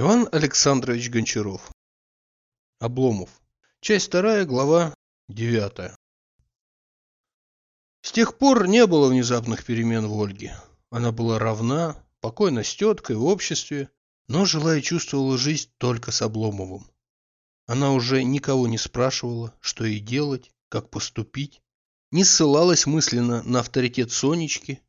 Иван Александрович Гончаров. Обломов. Часть вторая, глава девятая. С тех пор не было внезапных перемен в Ольге. Она была равна, покойна с теткой в обществе, но жила и чувствовала жизнь только с Обломовым. Она уже никого не спрашивала, что ей делать, как поступить, не ссылалась мысленно на авторитет Сонечки.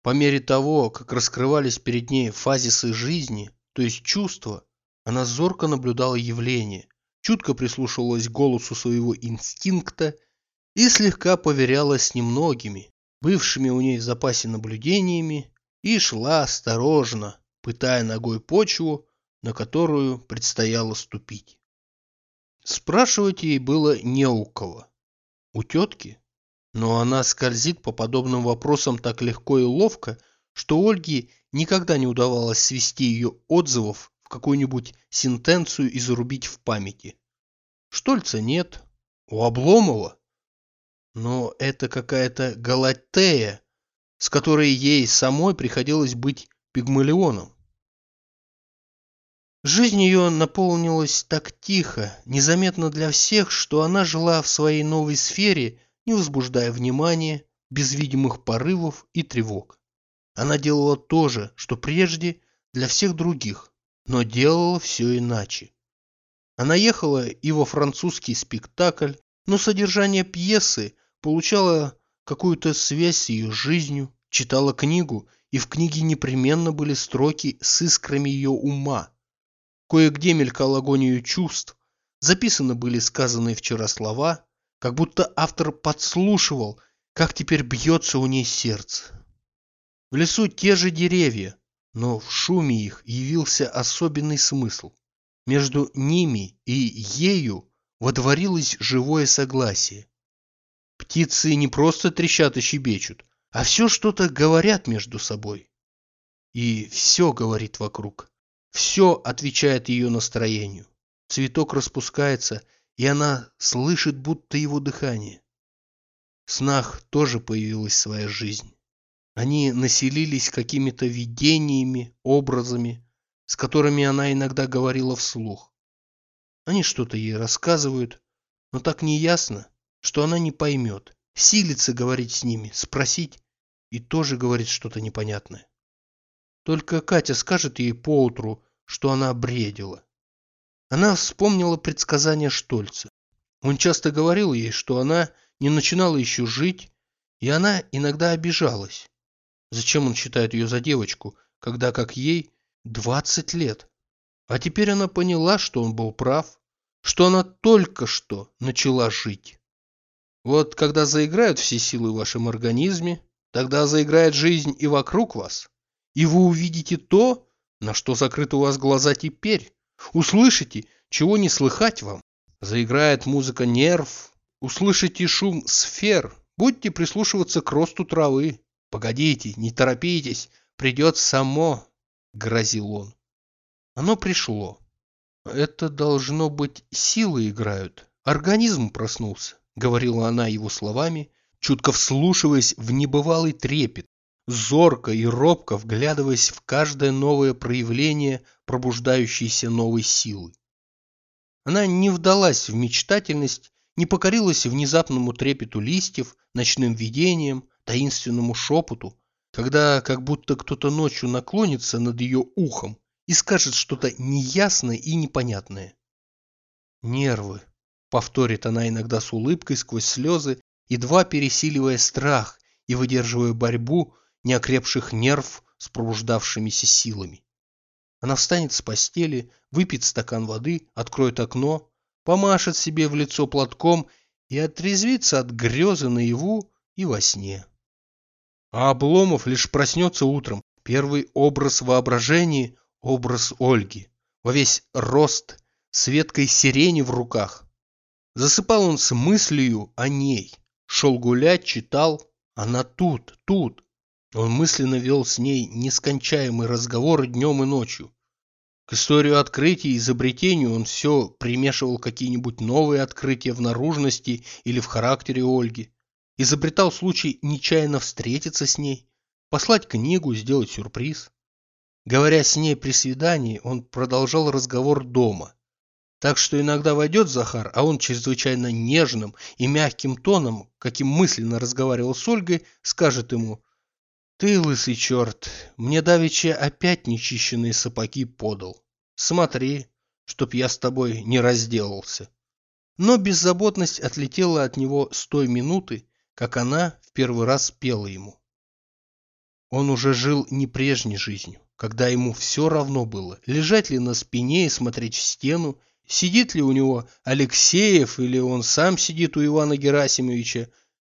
По мере того, как раскрывались перед ней фазисы жизни, то есть чувства, она зорко наблюдала явление, чутко прислушивалась к голосу своего инстинкта и слегка поверялась немногими, бывшими у ней в запасе наблюдениями, и шла осторожно, пытая ногой почву, на которую предстояло ступить. Спрашивать ей было не у кого. У тетки? Но она скользит по подобным вопросам так легко и ловко, что Ольге никогда не удавалось свести ее отзывов в какую-нибудь сентенцию и зарубить в памяти. Штольца нет, у Обломова. Но это какая-то галатея, с которой ей самой приходилось быть пигмалионом. Жизнь ее наполнилась так тихо, незаметно для всех, что она жила в своей новой сфере, не возбуждая внимания, без видимых порывов и тревог. Она делала то же, что прежде для всех других, но делала все иначе. Она ехала и во французский спектакль, но содержание пьесы получало какую-то связь с ее жизнью, читала книгу, и в книге непременно были строки с искрами ее ума. Кое-где мелькал огонь ее чувств, записаны были сказанные вчера слова, как будто автор подслушивал, как теперь бьется у ней сердце. В лесу те же деревья, но в шуме их явился особенный смысл. Между ними и ею водворилось живое согласие. Птицы не просто трещат и щебечут, а все что-то говорят между собой. И все говорит вокруг. Все отвечает ее настроению. Цветок распускается, и она слышит будто его дыхание. В снах тоже появилась своя жизнь. Они населились какими-то видениями, образами, с которыми она иногда говорила вслух. Они что-то ей рассказывают, но так неясно, что она не поймет. Силится говорить с ними, спросить, и тоже говорит что-то непонятное. Только Катя скажет ей поутру, что она бредила. Она вспомнила предсказание Штольца. Он часто говорил ей, что она не начинала еще жить, и она иногда обижалась. Зачем он считает ее за девочку, когда как ей 20 лет? А теперь она поняла, что он был прав, что она только что начала жить. Вот когда заиграют все силы в вашем организме, тогда заиграет жизнь и вокруг вас, и вы увидите то, на что закрыты у вас глаза теперь, услышите, чего не слыхать вам. Заиграет музыка нерв, услышите шум сфер, будьте прислушиваться к росту травы, «Погодите, не торопитесь, придет само», — грозил он. Оно пришло. «Это должно быть силы играют. Организм проснулся», — говорила она его словами, чутко вслушиваясь в небывалый трепет, зорко и робко вглядываясь в каждое новое проявление пробуждающейся новой силы. Она не вдалась в мечтательность, не покорилась внезапному трепету листьев, ночным видениям, таинственному шепоту, когда как будто кто-то ночью наклонится над ее ухом и скажет что-то неясное и непонятное. «Нервы», — повторит она иногда с улыбкой сквозь слезы, едва пересиливая страх и выдерживая борьбу неокрепших нерв с пробуждавшимися силами. Она встанет с постели, выпьет стакан воды, откроет окно, помашет себе в лицо платком и отрезвится от грезы наяву и во сне. А Обломов лишь проснется утром. Первый образ воображения – образ Ольги. Во весь рост, с веткой сирени в руках. Засыпал он с мыслью о ней. Шел гулять, читал. Она тут, тут. Он мысленно вел с ней нескончаемый разговор днем и ночью. К историю открытий и изобретению он все примешивал какие-нибудь новые открытия в наружности или в характере Ольги изобретал случай нечаянно встретиться с ней, послать книгу, сделать сюрприз. Говоря с ней при свидании, он продолжал разговор дома. Так что иногда войдет Захар, а он чрезвычайно нежным и мягким тоном, каким мысленно разговаривал с Ольгой, скажет ему «Ты, лысый черт, мне давеча опять нечищенные сапоги подал. Смотри, чтоб я с тобой не разделался». Но беззаботность отлетела от него с той минуты, как она в первый раз пела ему. Он уже жил не прежней жизнью, когда ему все равно было, лежать ли на спине и смотреть в стену, сидит ли у него Алексеев или он сам сидит у Ивана Герасимовича,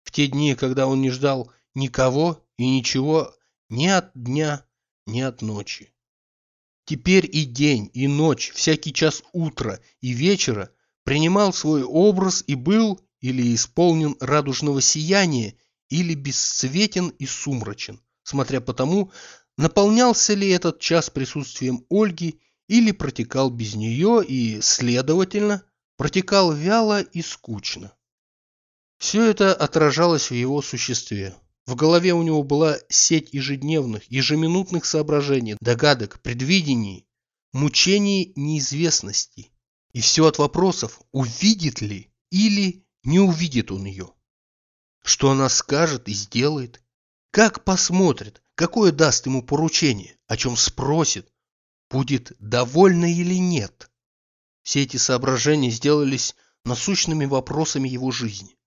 в те дни, когда он не ждал никого и ничего ни от дня, ни от ночи. Теперь и день, и ночь, всякий час утра и вечера принимал свой образ и был или исполнен радужного сияния, или бесцветен и сумрачен, смотря по тому, наполнялся ли этот час присутствием Ольги или протекал без нее и, следовательно, протекал вяло и скучно. Все это отражалось в его существе. В голове у него была сеть ежедневных, ежеминутных соображений, догадок, предвидений, мучений неизвестности. И все от вопросов, увидит ли или не увидит он ее. Что она скажет и сделает, как посмотрит, какое даст ему поручение, о чем спросит, будет довольна или нет. Все эти соображения сделались насущными вопросами его жизни.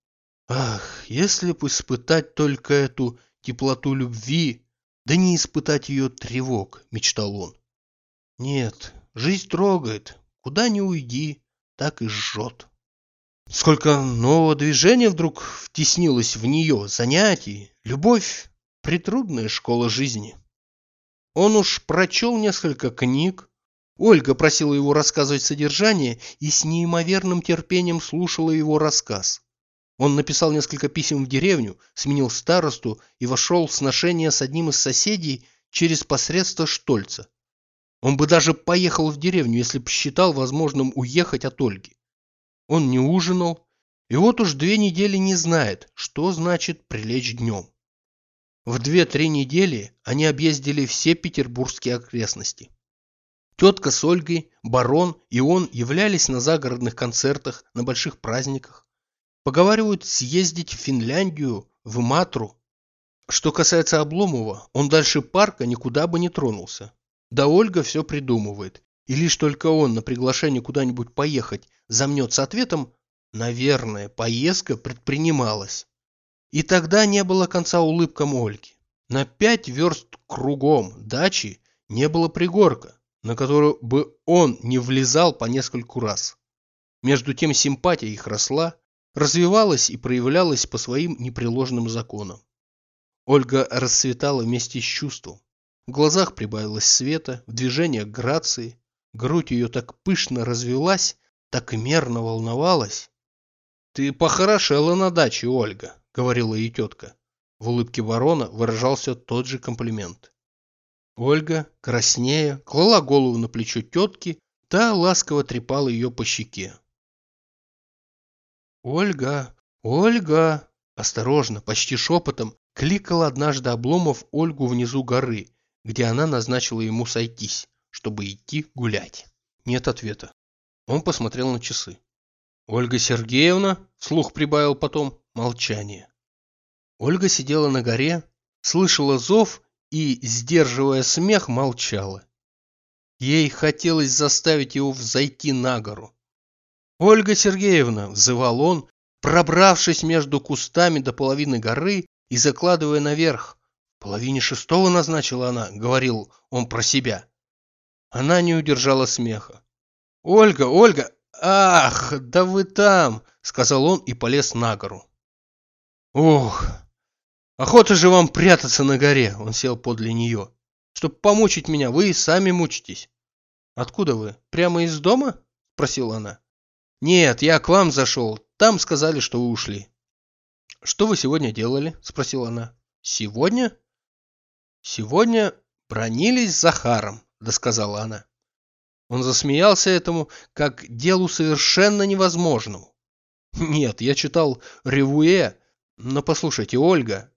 Ах, если бы испытать только эту теплоту любви, да не испытать ее тревог, мечтал он. Нет, жизнь трогает, Куда ни уйди, так и жжет. Сколько нового движения вдруг втеснилось в нее, занятий, любовь, притрудная школа жизни. Он уж прочел несколько книг, Ольга просила его рассказывать содержание и с неимоверным терпением слушала его рассказ. Он написал несколько писем в деревню, сменил старосту и вошел в сношение с одним из соседей через посредство Штольца. Он бы даже поехал в деревню, если бы считал возможным уехать от Ольги. Он не ужинал, и вот уж две недели не знает, что значит прилечь днем. В две-три недели они объездили все петербургские окрестности. Тетка с Ольгой, барон и он являлись на загородных концертах, на больших праздниках. Поговаривают съездить в Финляндию, в Матру. Что касается Обломова, он дальше парка никуда бы не тронулся. Да Ольга все придумывает. И лишь только он на приглашение куда-нибудь поехать замнет ответом «Наверное, поездка предпринималась». И тогда не было конца улыбкам Ольги. На пять верст кругом дачи не было пригорка, на которую бы он не влезал по нескольку раз. Между тем симпатия их росла, развивалась и проявлялась по своим непреложным законам. Ольга расцветала вместе с чувством. В глазах прибавилось света, в движениях грации. Грудь ее так пышно развелась, так мерно волновалась. «Ты похорошела на даче, Ольга», — говорила ей тетка. В улыбке ворона выражался тот же комплимент. Ольга, краснея, клала голову на плечо тетки, та ласково трепала ее по щеке. «Ольга! Ольга!» Осторожно, почти шепотом, кликал однажды Обломов Ольгу внизу горы, где она назначила ему сойтись, чтобы идти гулять. Нет ответа. Он посмотрел на часы. Ольга Сергеевна, слух прибавил потом, молчание. Ольга сидела на горе, слышала зов и, сдерживая смех, молчала. Ей хотелось заставить его взойти на гору. «Ольга Сергеевна!» – взывал он, пробравшись между кустами до половины горы и закладывая наверх, половине шестого назначила она, говорил он про себя. Она не удержала смеха. «Ольга, Ольга! Ах, да вы там!» — сказал он и полез на гору. «Ох, охота же вам прятаться на горе!» — он сел подле нее. «Чтоб помучить меня, вы и сами мучитесь». «Откуда вы? Прямо из дома?» — спросила она. «Нет, я к вам зашел. Там сказали, что вы ушли». «Что вы сегодня делали?» — спросила она. «Сегодня?» «Сегодня бронились с Захаром», — досказала она. Он засмеялся этому, как делу совершенно невозможному. «Нет, я читал Ревуэ, но послушайте, Ольга...»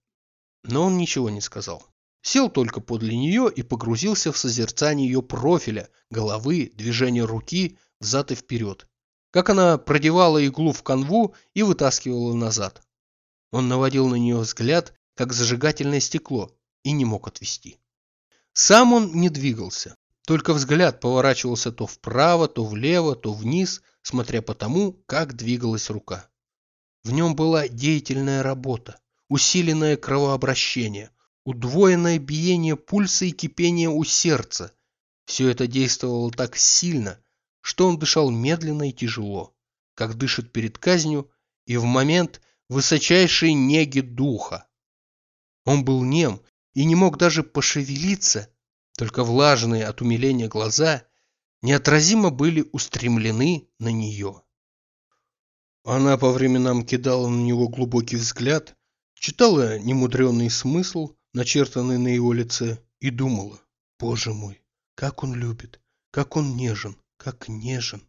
Но он ничего не сказал. сел только подле нее и погрузился в созерцание ее профиля, головы, движения руки взад и вперед, как она продевала иглу в канву и вытаскивала назад. Он наводил на нее взгляд, как зажигательное стекло, и не мог отвести. Сам он не двигался, только взгляд поворачивался то вправо, то влево, то вниз, смотря по тому, как двигалась рука. В нем была деятельная работа, усиленное кровообращение, удвоенное биение пульса и кипение у сердца. Все это действовало так сильно, что он дышал медленно и тяжело, как дышит перед казнью и в момент высочайшей неги духа. Он был нем и не мог даже пошевелиться, только влажные от умиления глаза неотразимо были устремлены на нее. Она по временам кидала на него глубокий взгляд, читала немудренный смысл, начертанный на его лице, и думала, «Боже мой, как он любит, как он нежен, как нежен!»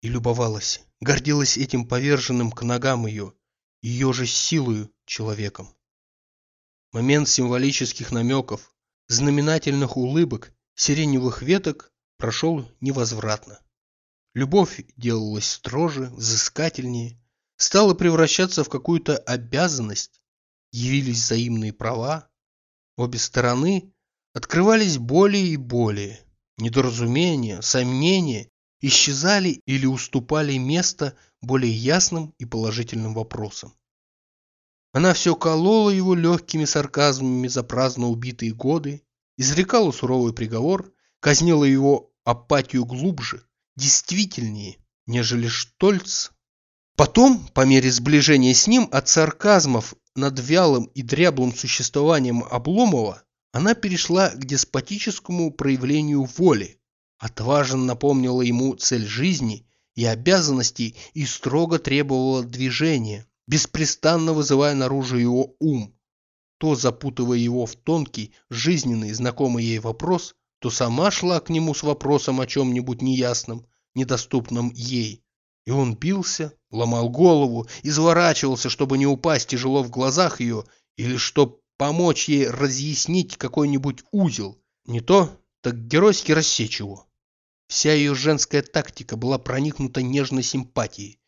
И любовалась, гордилась этим поверженным к ногам ее, ее же силою человеком. Момент символических намеков, знаменательных улыбок, сиреневых веток прошел невозвратно. Любовь делалась строже, взыскательнее, стала превращаться в какую-то обязанность, явились взаимные права. Обе стороны открывались более и более. Недоразумения, сомнения исчезали или уступали место более ясным и положительным вопросам. Она все колола его легкими сарказмами за праздно убитые годы, изрекала суровый приговор, казнила его апатию глубже, действительнее, нежели Штольц. Потом, по мере сближения с ним, от сарказмов над вялым и дряблым существованием Обломова она перешла к деспотическому проявлению воли, отважно напомнила ему цель жизни и обязанностей и строго требовала движения, беспрестанно вызывая наружу его ум, то запутывая его в тонкий, жизненный, знакомый ей вопрос, то сама шла к нему с вопросом о чем-нибудь неясном, недоступном ей. И он бился, ломал голову, изворачивался, чтобы не упасть тяжело в глазах ее, или чтобы помочь ей разъяснить какой-нибудь узел. Не то, так геройски рассечь его. Вся ее женская тактика была проникнута нежной симпатией.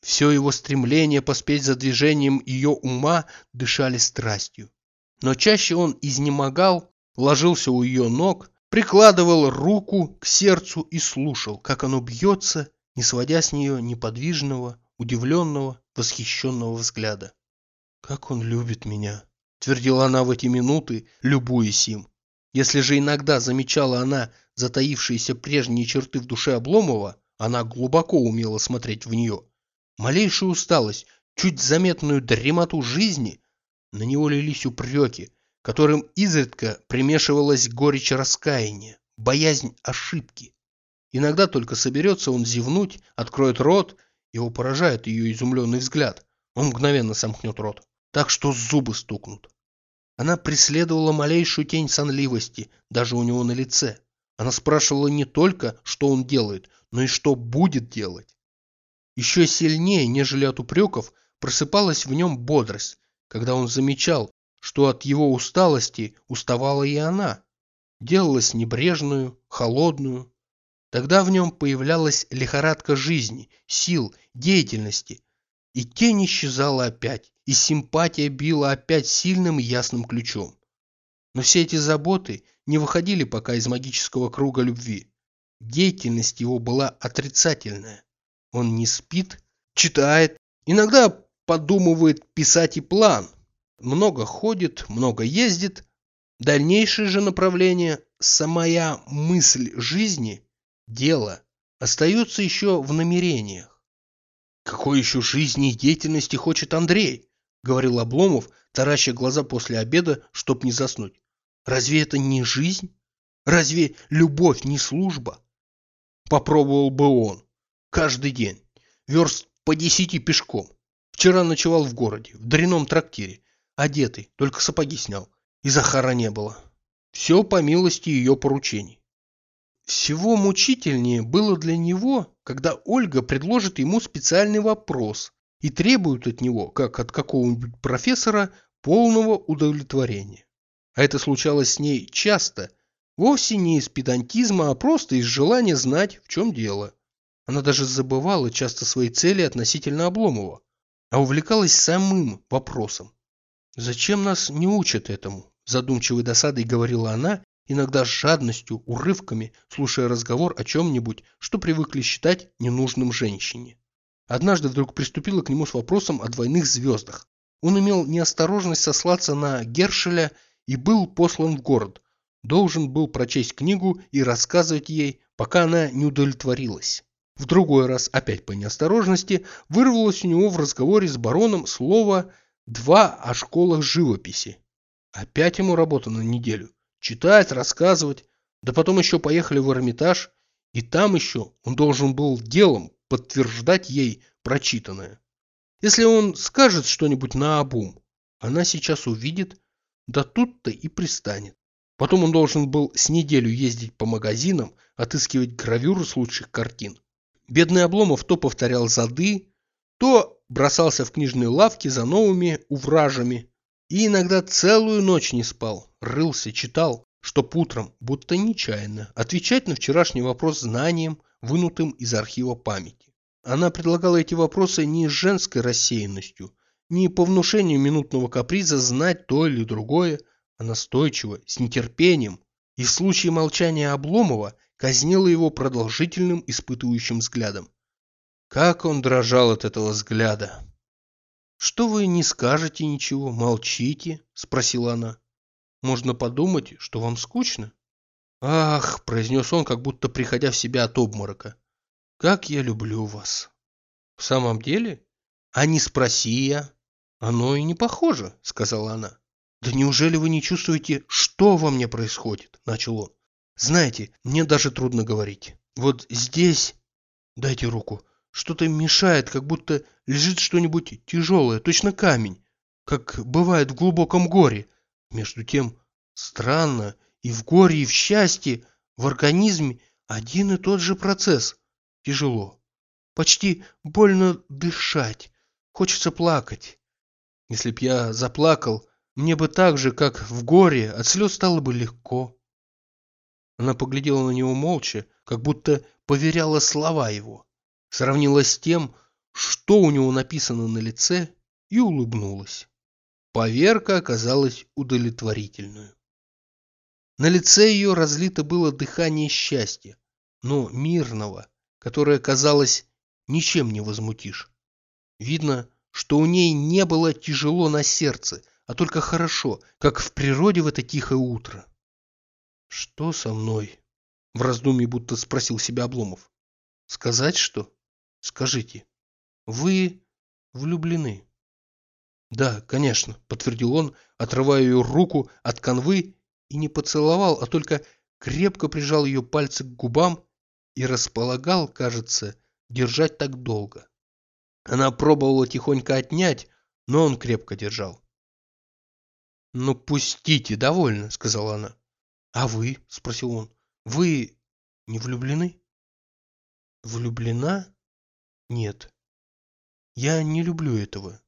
Все его стремление поспеть за движением ее ума дышали страстью. Но чаще он изнемогал, ложился у ее ног, прикладывал руку к сердцу и слушал, как оно бьется, не сводя с нее неподвижного, удивленного, восхищенного взгляда. «Как он любит меня!» – твердила она в эти минуты, любуясь им. Если же иногда замечала она затаившиеся прежние черты в душе Обломова, она глубоко умела смотреть в нее. Малейшую усталость, чуть заметную дремоту жизни, на него лились упреки, которым изредка примешивалась горечь раскаяния, боязнь ошибки. Иногда только соберется он зевнуть, откроет рот, его поражает ее изумленный взгляд. Он мгновенно сомкнет рот, так что зубы стукнут. Она преследовала малейшую тень сонливости, даже у него на лице. Она спрашивала не только, что он делает, но и что будет делать. Еще сильнее, нежели от упреков, просыпалась в нем бодрость, когда он замечал, что от его усталости уставала и она, делалась небрежную, холодную. Тогда в нем появлялась лихорадка жизни, сил, деятельности, и тень исчезала опять, и симпатия била опять сильным и ясным ключом. Но все эти заботы не выходили пока из магического круга любви. Деятельность его была отрицательная. Он не спит, читает, иногда подумывает писать и план, много ходит, много ездит. Дальнейшее же направление, самая мысль жизни, дело, остается еще в намерениях. Какой еще жизни и деятельности хочет Андрей? Говорил Обломов, тараща глаза после обеда, чтоб не заснуть. Разве это не жизнь? Разве любовь не служба? Попробовал бы он. Каждый день. Верст по десяти пешком. Вчера ночевал в городе, в дряном трактире. Одетый, только сапоги снял. И Захара не было. Все по милости ее поручений. Всего мучительнее было для него, когда Ольга предложит ему специальный вопрос и требует от него, как от какого-нибудь профессора, полного удовлетворения. а это случалось с ней часто, вовсе не из педантизма, а просто из желания знать, в чем дело. Она даже забывала часто свои цели относительно Обломова, а увлекалась самым вопросом. «Зачем нас не учат этому?» – задумчивой досадой говорила она, иногда с жадностью, урывками, слушая разговор о чем-нибудь, что привыкли считать ненужным женщине. Однажды вдруг приступила к нему с вопросом о двойных звездах. Он имел неосторожность сослаться на Гершеля и был послан в город. Должен был прочесть книгу и рассказывать ей, пока она не удовлетворилась. В другой раз, опять по неосторожности, вырвалось у него в разговоре с бароном слово «два о школах живописи». Опять ему работа на неделю. Читать, рассказывать. Да потом еще поехали в Эрмитаж, и там еще он должен был делом подтверждать ей прочитанное. Если он скажет что-нибудь на обум, она сейчас увидит, да тут-то и пристанет. Потом он должен был с неделю ездить по магазинам, отыскивать гравюры с лучших картин. Бедный Обломов то повторял зады, то бросался в книжные лавки за новыми увражами и иногда целую ночь не спал, рылся, читал, чтоб утром, будто нечаянно, отвечать на вчерашний вопрос знанием, вынутым из архива памяти. Она предлагала эти вопросы не с женской рассеянностью, не по внушению минутного каприза знать то или другое, а настойчиво, с нетерпением, и в случае молчания Обломова казнила его продолжительным испытывающим взглядом. Как он дрожал от этого взгляда! «Что вы не скажете ничего, молчите?» – спросила она. «Можно подумать, что вам скучно». «Ах!» – произнес он, как будто приходя в себя от обморока. «Как я люблю вас!» «В самом деле? А не спроси я!» «Оно и не похоже», – сказала она. «Да неужели вы не чувствуете, что во мне происходит?» – начал он. «Знаете, мне даже трудно говорить. Вот здесь...» «Дайте руку. Что-то мешает, как будто лежит что-нибудь тяжелое, точно камень, как бывает в глубоком горе. Между тем, странно, и в горе, и в счастье, в организме один и тот же процесс. Тяжело. Почти больно дышать. Хочется плакать. Если б я заплакал, мне бы так же, как в горе, от слез стало бы легко. Она поглядела на него молча, как будто поверяла слова его, сравнила с тем, что у него написано на лице, и улыбнулась. Поверка оказалась удовлетворительную. На лице ее разлито было дыхание счастья, но мирного, которое, казалось, ничем не возмутишь. Видно, что у ней не было тяжело на сердце, а только хорошо, как в природе в это тихое утро. «Что со мной?» — в раздумье будто спросил себя Обломов. «Сказать что? Скажите, вы влюблены?» «Да, конечно», — подтвердил он, отрывая ее руку от канвы и не поцеловал, а только крепко прижал ее пальцы к губам и располагал, кажется, держать так долго. Она пробовала тихонько отнять, но он крепко держал. «Ну, пустите, довольно», — сказала она. «А вы?» — спросил он. «Вы не влюблены?» «Влюблена? Нет. Я не люблю этого.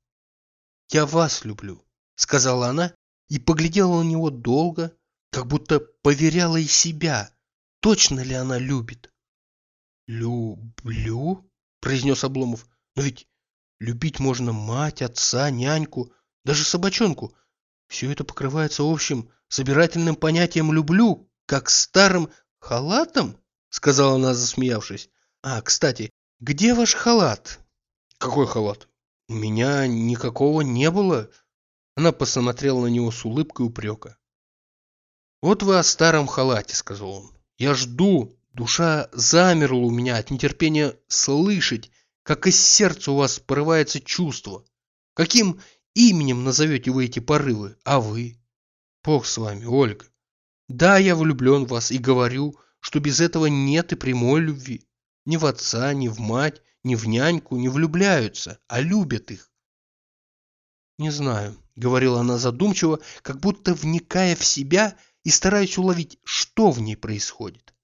Я вас люблю», — сказала она и поглядела на него долго, как будто поверяла и себя, точно ли она любит. «Люблю?» — произнес Обломов. «Но ведь Любить можно мать, отца, няньку, даже собачонку. Все это покрывается общим собирательным понятием «люблю», как старым халатом, сказала она, засмеявшись. А, кстати, где ваш халат? Какой халат? У меня никакого не было. Она посмотрела на него с улыбкой упрека. Вот вы о старом халате, сказал он. Я жду, душа замерла у меня от нетерпения слышать, как из сердца у вас порывается чувство. Каким именем назовете вы эти порывы, а вы? Бог с вами, Ольга. Да, я влюблен в вас и говорю, что без этого нет и прямой любви. Ни в отца, ни в мать, ни в няньку не влюбляются, а любят их. Не знаю, говорила она задумчиво, как будто вникая в себя и стараясь уловить, что в ней происходит.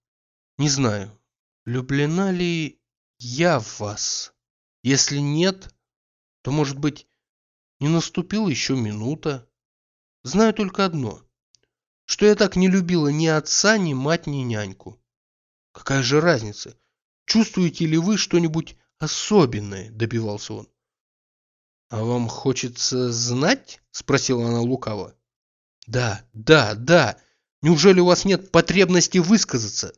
Не знаю, влюблена ли я в вас. Если нет, то, может быть, не наступила еще минута. Знаю только одно. что я так не любила ни отца, ни мать, ни няньку. Какая же разница? Чувствуете ли вы что-нибудь особенное? Добивался он. А вам хочется знать? Спросила она лукаво. Да, да, да. Неужели у вас нет потребности высказаться?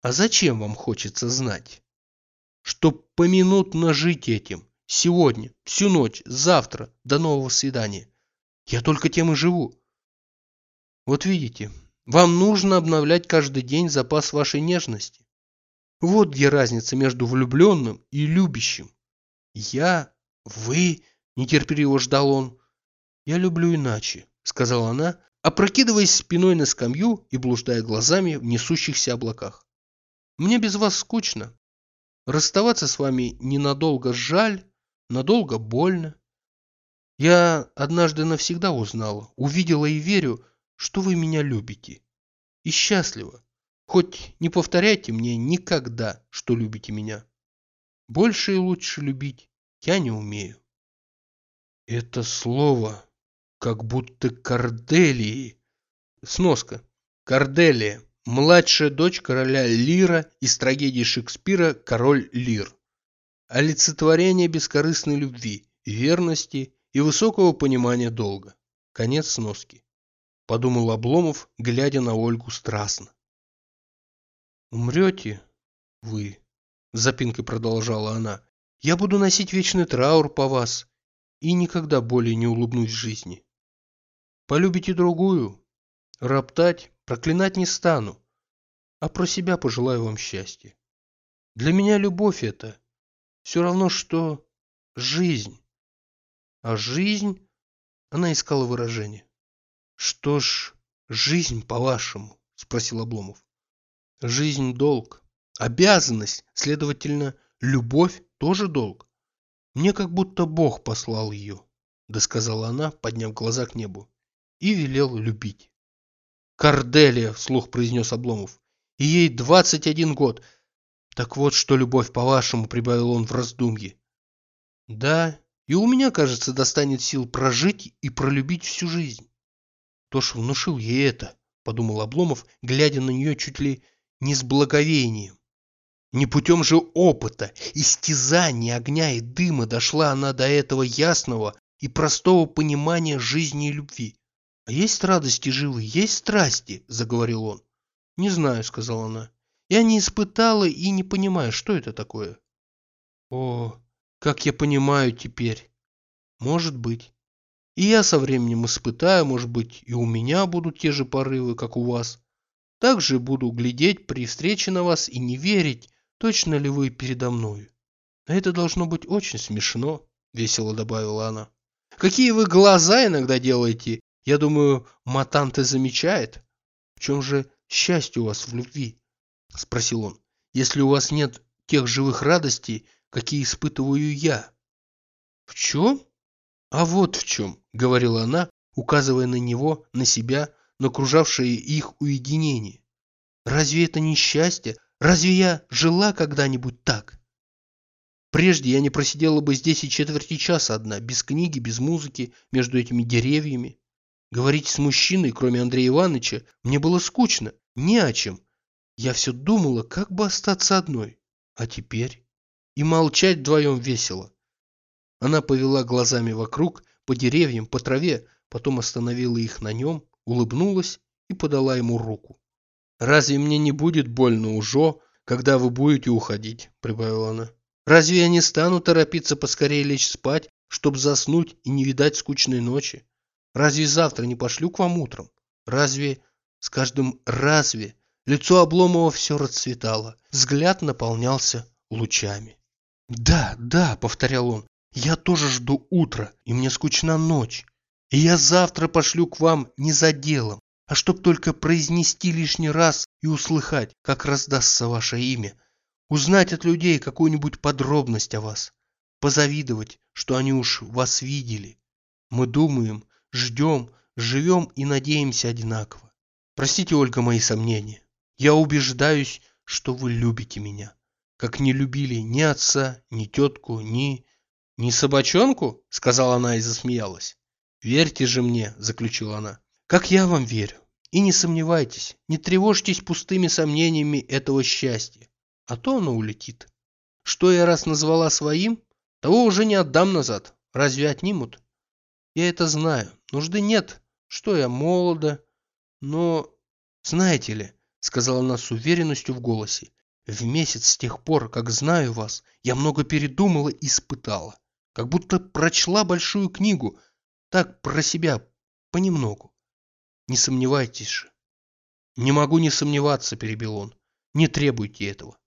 А зачем вам хочется знать? Чтоб поминутно жить этим. Сегодня, всю ночь, завтра, до нового свидания. Я только тем и живу. Вот видите, вам нужно обновлять каждый день запас вашей нежности. Вот где разница между влюбленным и любящим. Я, вы, нетерпеливо ждал он. Я люблю иначе, сказала она, опрокидываясь спиной на скамью и блуждая глазами в несущихся облаках. Мне без вас скучно. Расставаться с вами ненадолго жаль, надолго больно. Я однажды навсегда узнала, увидела и верю, что вы меня любите. И счастлива. Хоть не повторяйте мне никогда, что любите меня. Больше и лучше любить я не умею. Это слово как будто Корделии. Сноска. Корделия. Младшая дочь короля Лира из трагедии Шекспира «Король Лир». Олицетворение бескорыстной любви, верности и высокого понимания долга. Конец сноски. Подумал Обломов, глядя на Ольгу страстно. «Умрете вы?» – запинкой продолжала она. «Я буду носить вечный траур по вас и никогда более не улыбнусь жизни. Полюбите другую, роптать, проклинать не стану, а про себя пожелаю вам счастья. Для меня любовь это все равно, что жизнь. А жизнь, она искала выражение. Что ж, жизнь, по-вашему? Спросил Обломов. Жизнь – долг. Обязанность, следовательно, любовь тоже долг. Мне как будто Бог послал ее, досказала она, подняв глаза к небу и велел любить. «Корделия!» – вслух произнес Обломов. «И ей двадцать один год. Так вот, что любовь по-вашему», – прибавил он в раздумье. «Да, и у меня, кажется, достанет сил прожить и пролюбить всю жизнь». «Кто ж внушил ей это?» – подумал Обломов, глядя на нее чуть ли не с благовением. Не путем же опыта, истязания, огня и дыма дошла она до этого ясного и простого понимания жизни и любви. «А есть радости живы, есть страсти», — заговорил он. «Не знаю», — сказала она. «Я не испытала и не понимаю, что это такое». «О, как я понимаю теперь. Может быть. И я со временем испытаю, может быть, и у меня будут те же порывы, как у вас. Также буду глядеть при встрече на вас и не верить, точно ли вы передо мною. А это должно быть очень смешно», — весело добавила она. «Какие вы глаза иногда делаете, я думаю, Матанте замечает. В чем же счастье у вас в любви? Спросил он. Если у вас нет тех живых радостей, какие испытываю я. В чем? А вот в чем, говорила она, указывая на него, на себя, на окружавшее их уединение. Разве это не счастье? Разве я жила когда-нибудь так? Прежде я не просидела бы здесь и четверти часа одна, без книги, без музыки, между этими деревьями. Говорить с мужчиной, кроме Андрея Ивановича, мне было скучно, не о чем. Я все думала, как бы остаться одной. А теперь? И молчать вдвоем весело. Она повела глазами вокруг, по деревьям, по траве, потом остановила их на нем, улыбнулась и подала ему руку. «Разве мне не будет больно уже, когда вы будете уходить?» – прибавила она. «Разве я не стану торопиться поскорее лечь спать, чтобы заснуть и не видать скучной ночи? Разве завтра не пошлю к вам утром? Разве... С каждым «разве» лицо Обломова все расцветало, взгляд наполнялся лучами. «Да, да», — повторял он, — «я тоже жду утра, и мне скучна ночь. И я завтра пошлю к вам не за делом, а чтоб только произнести лишний раз и услыхать, как раздастся ваше имя, узнать от людей какую-нибудь подробность о вас, позавидовать, что они уж вас видели. Мы думаем, ждем, живем и надеемся одинаково. Простите, Ольга, мои сомнения. Я убеждаюсь, что вы любите меня, как не любили ни отца, ни тетку, ни... «Ни собачонку?» — сказала она и засмеялась. «Верьте же мне», — заключила она. «Как я вам верю. И не сомневайтесь, не тревожьтесь пустыми сомнениями этого счастья, а то оно улетит. Что я раз назвала своим, того уже не отдам назад. Разве отнимут? Я это знаю. Нужды нет. Что я молода. Но, знаете ли, сказала она с уверенностью в голосе, в месяц с тех пор, как знаю вас, я много передумала и испытала. Как будто прочла большую книгу. Так про себя, понемногу. Не сомневайтесь же. Не могу не сомневаться, перебил он. Не требуйте этого.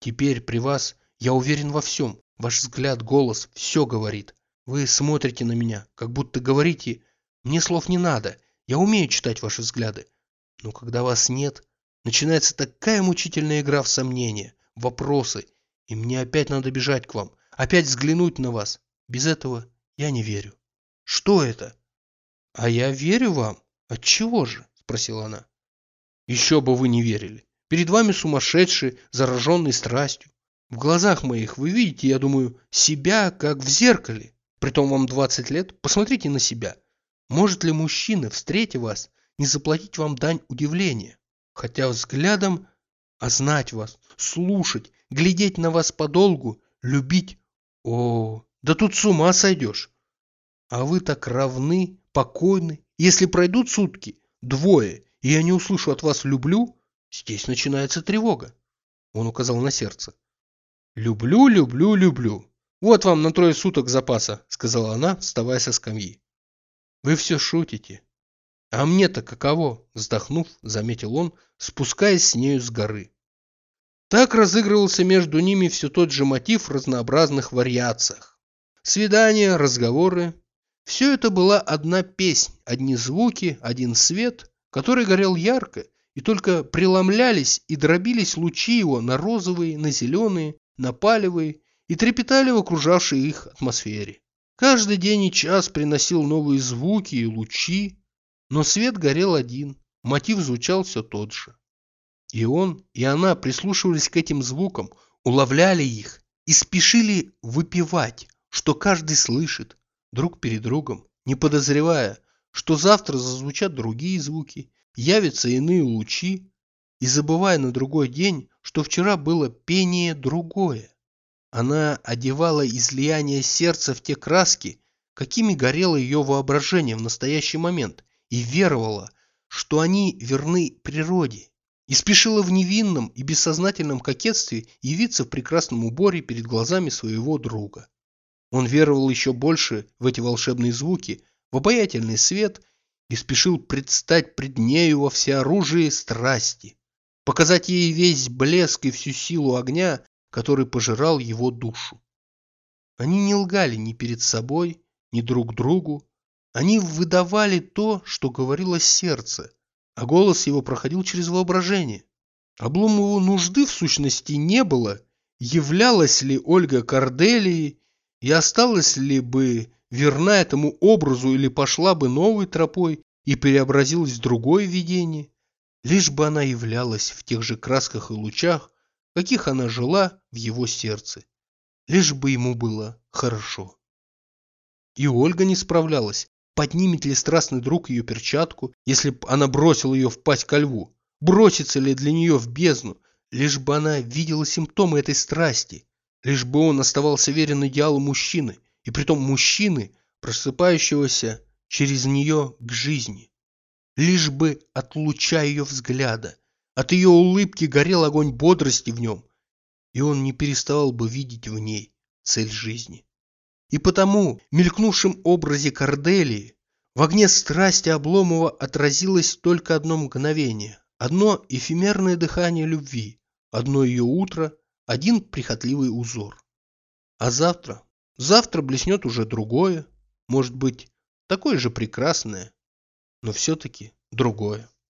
Теперь при вас я уверен во всем. Ваш взгляд, голос, все говорит. Вы смотрите на меня, как будто говорите, мне слов не надо, я умею читать ваши взгляды. Но когда вас нет, начинается такая мучительная игра в сомнения, вопросы, и мне опять надо бежать к вам, опять взглянуть на вас. Без этого я не верю. Что это? А я верю вам. От чего же? Спросила она. Еще бы вы не верили. Перед вами сумасшедший, зараженный страстью. В глазах моих вы видите, я думаю, себя, как в зеркале. Притом вам 20 лет, посмотрите на себя. Может ли мужчина, встретив вас, не заплатить вам дань удивления? Хотя взглядом ознать вас, слушать, глядеть на вас подолгу, любить. О, да тут с ума сойдешь. А вы так равны, покойны. Если пройдут сутки, двое, и я не услышу от вас «люблю», здесь начинается тревога. Он указал на сердце. «Люблю, люблю, люблю. Вот вам на трое суток запаса», — сказала она, вставая со скамьи. «Вы все шутите». «А мне-то каково?» — вздохнув, заметил он, спускаясь с нею с горы. Так разыгрывался между ними все тот же мотив в разнообразных вариациях. Свидания, разговоры. Все это была одна песнь, одни звуки, один свет, который горел ярко, и только преломлялись и дробились лучи его на розовые, на зеленые, напаливая и трепетали в окружавшей их атмосфере. Каждый день и час приносил новые звуки и лучи, но свет горел один, мотив звучал все тот же. И он, и она прислушивались к этим звукам, уловляли их и спешили выпивать, что каждый слышит, друг перед другом, не подозревая, что завтра зазвучат другие звуки, явятся иные лучи, и забывая на другой день, что вчера было пение другое. Она одевала излияние сердца в те краски, какими горело ее воображение в настоящий момент, и веровала, что они верны природе, и спешила в невинном и бессознательном кокетстве явиться в прекрасном уборе перед глазами своего друга. Он веровал еще больше в эти волшебные звуки, в обаятельный свет и спешил предстать пред нею во всеоружии страсти, показать ей весь блеск и всю силу огня, который пожирал его душу. Они не лгали ни перед собой, ни друг другу. Они выдавали то, что говорило сердце, а голос его проходил через воображение. Обломову нужды в сущности не было, являлась ли Ольга Корделией и осталась ли бы верна этому образу или пошла бы новой тропой и преобразилась в другое видение лишь бы она являлась в тех же красках и лучах, каких она жила в его сердце, лишь бы ему было хорошо. И Ольга не справлялась, поднимет ли страстный друг ее перчатку, если б она бросила ее в пасть ко льву, бросится ли для нее в бездну, лишь бы она видела симптомы этой страсти, лишь бы он оставался верен идеалу мужчины, и притом мужчины, просыпающегося через нее к жизни лишь бы от луча ее взгляда. От ее улыбки горел огонь бодрости в нем, и он не переставал бы видеть в ней цель жизни. И потому, в мелькнувшем образе Корделии, в огне страсти Обломова отразилось только одно мгновение, одно эфемерное дыхание любви, одно ее утро, один прихотливый узор. А завтра, завтра блеснет уже другое, может быть, такое же прекрасное, но все-таки другое.